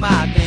my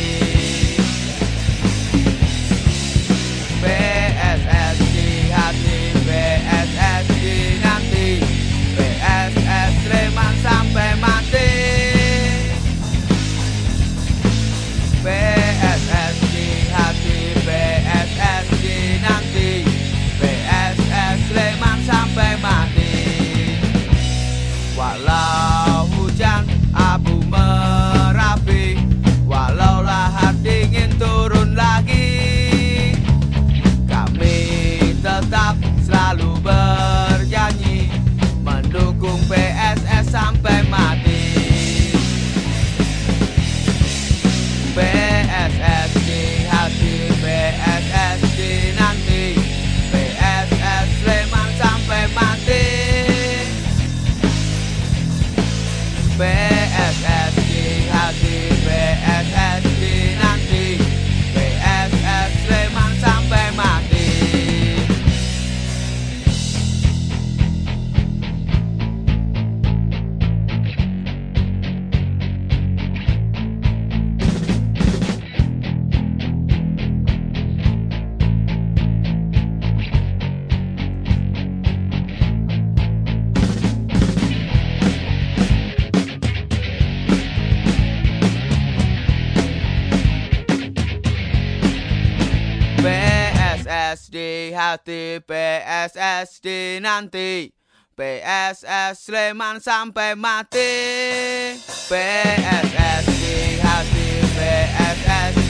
hati PSSD nanti. PSS Sleman sampai mati. PSS di hati PSS